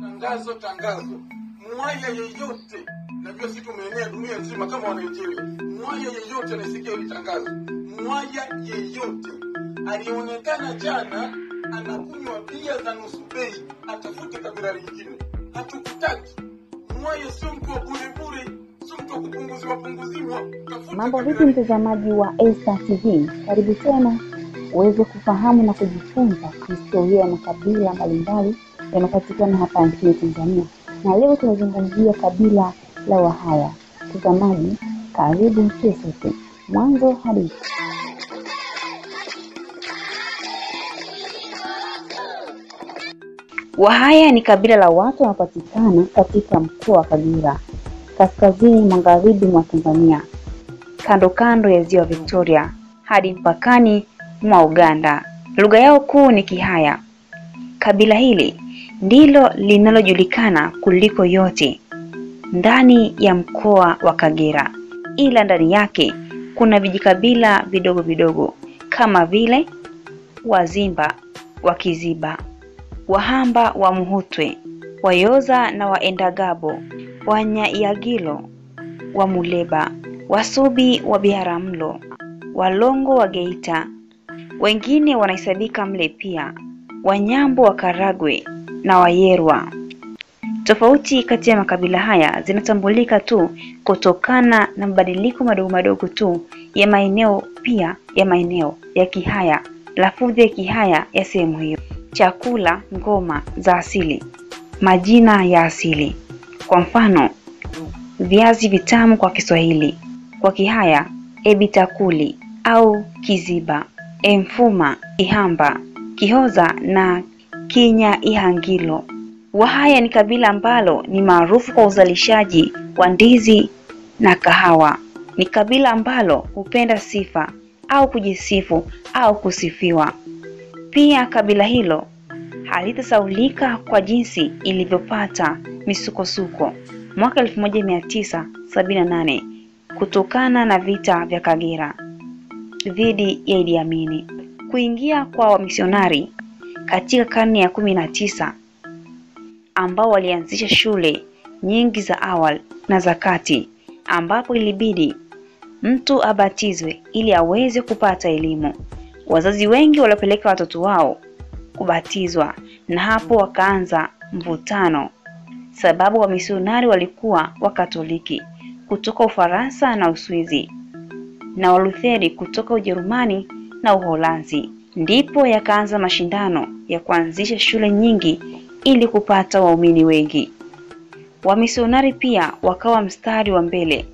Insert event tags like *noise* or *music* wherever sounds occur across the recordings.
Tangazo, tangazo, mwaya yeyote, najua si tumeenea dunia nzima kama wa Mwaya yeyote anasikia hili tangazo, mwaya yeyote. Alionekana jana anakunywa bia za nusu bei, atafute kabila lingine. Hatukutaki. Mwaya, sio mtu wa bure bure, sio mtu wa kupunguziwa punguziwa. Mambo vipi mtazamaji wa Esta TV, karibu tena uweze kufahamu na kujifunza historia ya makabila mbalimbali yanayopatikana hapa nchini Tanzania, na leo tunazungumzia kabila la Wahaya. Mtazamaji, karibu tuwe sote mwanzo hadi Wahaya ni kabila la watu wanaopatikana katika mkoa wa Kagera, kaskazini magharibi mwa Tanzania, kando kando ya ziwa Victoria hadi mpakani mwa Uganda. Lugha yao kuu ni Kihaya. Kabila hili ndilo linalojulikana kuliko yote ndani ya mkoa wa Kagera, ila ndani yake kuna vijikabila vidogo vidogo kama vile Wazimba, Wakiziba, Wahamba wa Muhutwe, Wayoza na Waendagabo, wanyaiagilo wa Muleba, Wasubi wa Biharamulo, Walongo wa Geita, wengine wanahesabika mle pia, Wanyambo wa Karagwe na Wayerwa. Tofauti kati ya makabila haya zinatambulika tu kutokana na mabadiliko madogo madogo tu ya maeneo, pia ya maeneo ya Kihaya, lafudhi ya Kihaya ya sehemu hiyo, chakula, ngoma za asili, majina ya asili. Kwa mfano, viazi vitamu kwa Kiswahili, kwa Kihaya ebitakuli au kiziba, emfuma, ihamba, kihoza na kinya ihangilo. Wahaya ni kabila ambalo ni maarufu kwa uzalishaji wa ndizi na kahawa. Ni kabila ambalo hupenda sifa au kujisifu au kusifiwa. Pia kabila hilo halitasaulika kwa jinsi ilivyopata misukosuko mwaka 1978 kutokana na vita vya Kagera dhidi ya Idi Amin. Kuingia kwa wamisionari katika karne ya kumi na tisa ambao walianzisha shule nyingi za awali na za kati ambapo ilibidi mtu abatizwe ili aweze kupata elimu. Wazazi wengi waliopeleka watoto wao kubatizwa na hapo wakaanza mvutano, sababu wamisionari walikuwa Wakatoliki kutoka Ufaransa na Uswizi na Walutheri kutoka Ujerumani na Uholanzi. Ndipo yakaanza mashindano ya kuanzisha shule nyingi ili kupata waumini wengi. Wamisionari pia wakawa mstari wa mbele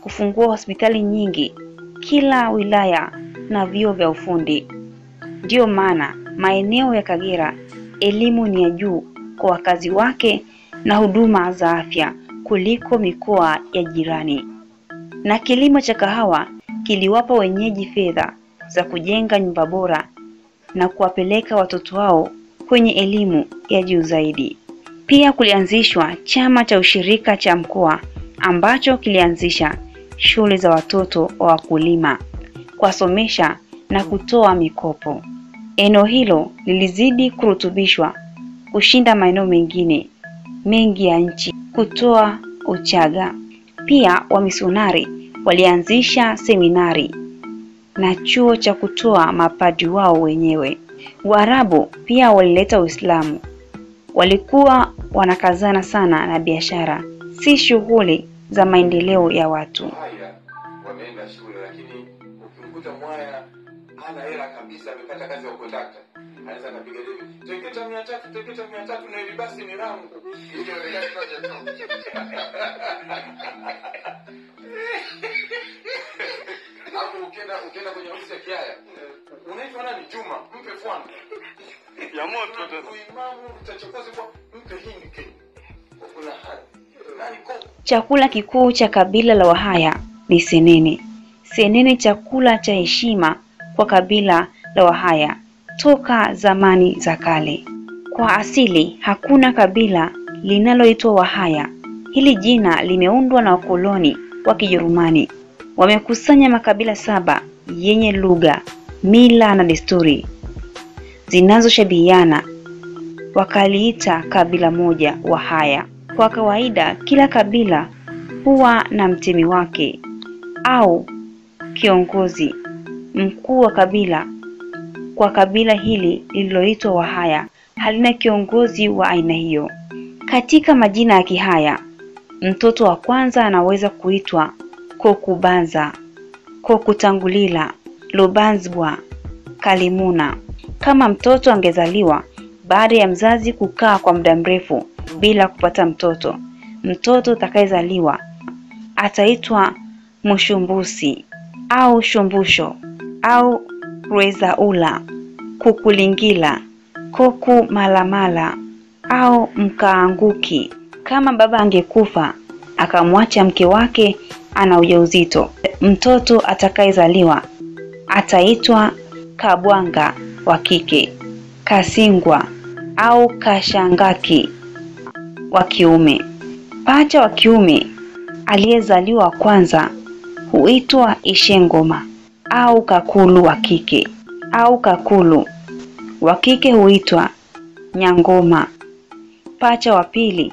kufungua hospitali nyingi kila wilaya na vyuo vya ufundi. Ndiyo maana maeneo ya Kagera elimu ni ya juu kwa wakazi wake na huduma za afya kuliko mikoa ya jirani. Na kilimo cha kahawa kiliwapa wenyeji fedha za kujenga nyumba bora na kuwapeleka watoto wao kwenye elimu ya juu zaidi. Pia kulianzishwa chama cha ushirika cha mkoa ambacho kilianzisha shule za watoto wa wakulima, kuwasomesha na kutoa mikopo. Eneo hilo lilizidi kurutubishwa kushinda maeneo mengine mengi ya nchi kutoa Uchaga. Pia wamisionari walianzisha seminari na chuo cha kutoa mapadi wao wenyewe. Waarabu pia walileta Uislamu. Walikuwa wanakazana sana na biashara, si shughuli za maendeleo ya watu. wameenda shule, lakini ukimkuta mwaya hana hela kabisa, amepata kazi ya ukondakta, anaweza kapiga debe teketa mia tatu teketa mia tatu na ili basi ni langu *laughs* Hapo ukienda ukienda kwenye ofisi ya Kiaya, unaitwa nani? Juma, mpe fwana ya moto tena. uimamu kwa mpe hindi Kenya. kuna hali Chakula kikuu cha kabila la Wahaya ni senene. Senene chakula cha heshima kwa kabila la Wahaya toka zamani za kale. Kwa asili hakuna kabila linaloitwa Wahaya. Hili jina limeundwa na wakoloni wa Kijerumani. Wamekusanya makabila saba yenye lugha, mila na desturi zinazoshabihiana wakaliita kabila moja Wahaya. Kwa kawaida kila kabila huwa na mtemi wake au kiongozi mkuu wa kabila. Kwa kabila hili lililoitwa Wahaya halina kiongozi wa aina hiyo. Katika majina ya Kihaya, mtoto wa kwanza anaweza kuitwa Kokubanza, Kokutangulila, Lubanzbwa, Kalimuna. Kama mtoto angezaliwa baada ya mzazi kukaa kwa muda mrefu bila kupata mtoto, mtoto atakayezaliwa ataitwa Mushumbusi au Shumbusho au Rwezaula, Kukulingila, Koku Malamala au Mkaanguki. Kama baba angekufa akamwacha mke wake ana ujauzito, mtoto atakayezaliwa ataitwa Kabwanga wa kike, Kasingwa au Kashangaki wa kiume. Pacha wa kiume aliyezaliwa kwanza huitwa Ishengoma au Kakulu wa kike au Kakulu wa kike huitwa Nyangoma. Pacha wa pili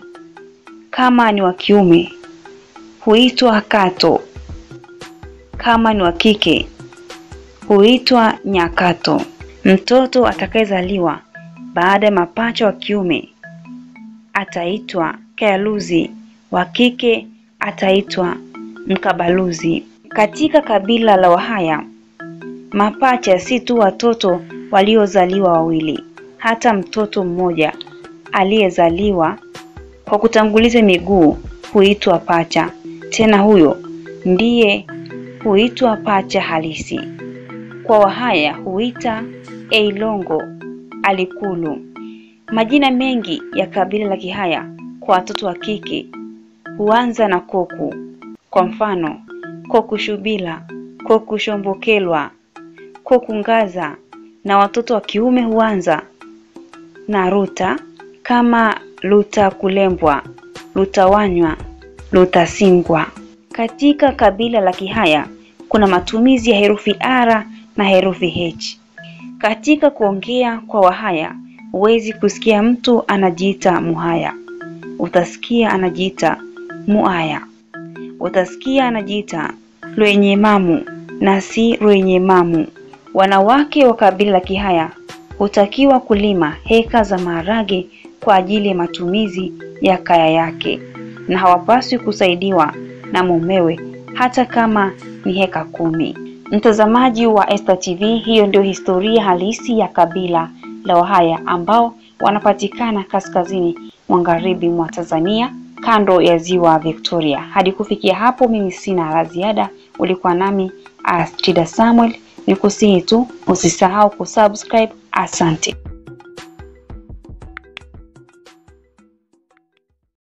kama ni wa kiume huitwa Kato, kama ni wa kike huitwa Nyakato. Mtoto atakayezaliwa baada ya mapacha wa kiume ataitwa kayaluzi, wa kike ataitwa Mkabaluzi. Katika kabila la Wahaya, mapacha si tu watoto waliozaliwa wawili, hata mtoto mmoja aliyezaliwa kwa kutanguliza miguu huitwa pacha. Tena huyo ndiye huitwa pacha halisi. Kwa Wahaya huita Eilongo, Alikulu. Majina mengi ya kabila la Kihaya kwa watoto wa kike huanza na Koku. Kwa mfano, Koku Shubila, Koku Shombokelwa, Koku Ngaza na watoto wa kiume huanza na Ruta kama Lutakulembwa, Lutawanywa, Lutasingwa. Katika kabila la Kihaya kuna matumizi ya herufi R na herufi H. Katika kuongea kwa Wahaya huwezi kusikia mtu anajiita Muhaya, utasikia anajiita Muaya, utasikia anajiita Lwenyemamu na si Lwenyemamu. Wanawake wa kabila la Kihaya hutakiwa kulima heka za maharage kwa ajili ya matumizi ya kaya yake na hawapaswi kusaidiwa na mumewe hata kama ni heka kumi. Mtazamaji wa Esta TV, hiyo ndio historia halisi ya kabila la Wahaya ambao wanapatikana kaskazini magharibi mwa Tanzania kando ya ziwa Victoria. Hadi kufikia hapo, mimi sina la ziada. Ulikuwa nami Astrida Samuel, nikusihi tu usisahau kusubscribe. Asante.